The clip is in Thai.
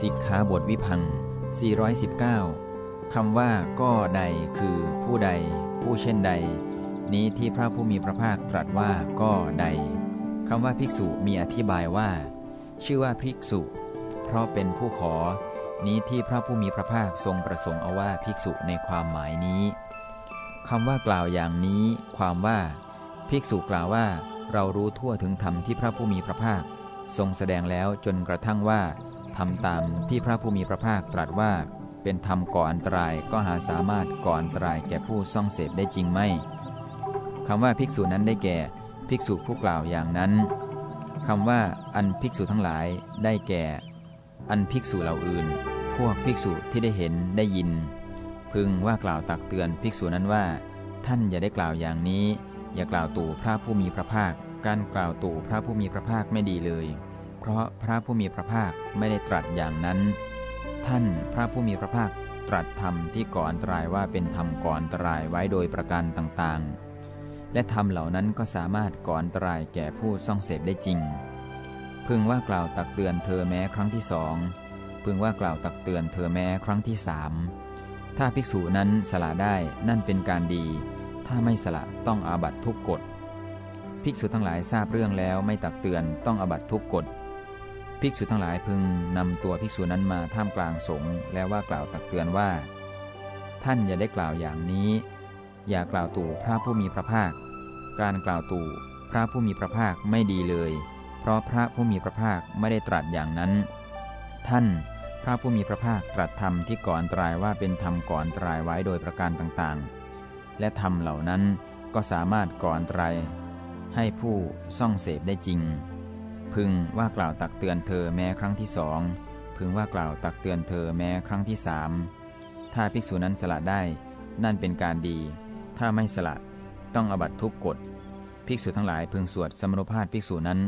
สิกขาบทวิพัง 419 คำว่าก็ใดคือผู้ใด ผู้เช่นใด นี้ที่พระผู้มีพระภาคตรัสว่าก็ใด คำว่าภิกษุมีอธิบายว่า ชื่อว่าภิกษุ เพราะเป็นผู้ขอ นี้ที่พระผู้มีพระภาคทรงประสงค์เอาว่าภิกษุในความหมายนี้คำว่ากล่าวอย่างนี้ ความว่า ภิกษุกล่าวว่าเรารู้ทั่วถึงธรรมที่พระผู้มีพระภาค ทรงแสดงแล้วจนกระทั่งว่า ทำตามที่พระผู้มีพระภาคตรัสว่า เป็นธรรมก่ออันตรายก็หาสามารถก่ออันตรายแก่ผู้ซ่องเสพได้จริงไหมคำว่าภิกษุนั้นได้แก่ ภิกษุผู้กล่าวอย่างนั้นคำว่าอันภิกษุทั้งหลายได้แก่ อันภิกษุเหล่าอื่น พวกภิกษุที่ได้เห็นได้ยิน พึงว่ากล่าวตักเตือนภิกษุนั้นว่า ท่านอย่าได้กล่าวอย่างนี้ อย่ากล่าวตู่พระผู้มีพระภาค การกล่าวตู่พระผู้มีพระภาคไม่ดีเลย เพราะพระผู้มีพระภาคไม่ได้ตรัสอย่างนั้น ท่านพระผู้มีพระภาคตรัสธรรมที่ก่ออันตรายว่าเป็นธรรมก่ออันตรายไว้โดยประการต่างๆ และธรรมเหล่านั้นก็สามารถก่ออันตรายแก่ผู้ซ่องเสพได้จริง พึงว่ากล่าวตักเตือนเธอแม้ครั้งที่สอง พึงว่ากล่าวตักเตือนเธอแม้ครั้งที่สามถ้าภิกษุนั้นสละได้นั่นเป็นการดี ถ้าไม่สละต้องอาบัตทุกกฎ ภิกษุทั้งหลายทราบเรื่องแล้วไม่ตักเตือนต้องอาบัตทุกกฎ ภิกษุทั้งหลายพึงนำตัวภิกษุนั้นมาท่ามกลางสงฆ์แล้วว่ากล่าวตักเตือนว่า ท่านอย่าได้กล่าวอย่างนี้ อย่ากล่าวตู่พระผู้มีพระภาค การกล่าวตู่พระผู้มีพระภาคไม่ดีเลย เพราะพระผู้มีพระภาคไม่ได้ตรัสอย่างนั้น ท่านพระผู้มีพระภาคตรัสธรรมที่ก่อนตรายว่าเป็นธรรมก่อนตรายไว้โดยประการต่างๆ และธรรมเหล่านั้นก็สามารถก่อนตรายให้ผู้ซ่องเสพได้จริง พึงว่ากล่าวตักเตือนเธอแม้ครั้งที่สองพึงว่ากล่าวตักเตือนเธอแม้ครั้งที่สามถ้าภิกษุนั้นสละได้ นั่นเป็นการดี ถ้าไม่สละต้องอบัตทุกกฎภิกษุทั้งหลายพึงสวดสมรุภาพภิกษุนั้น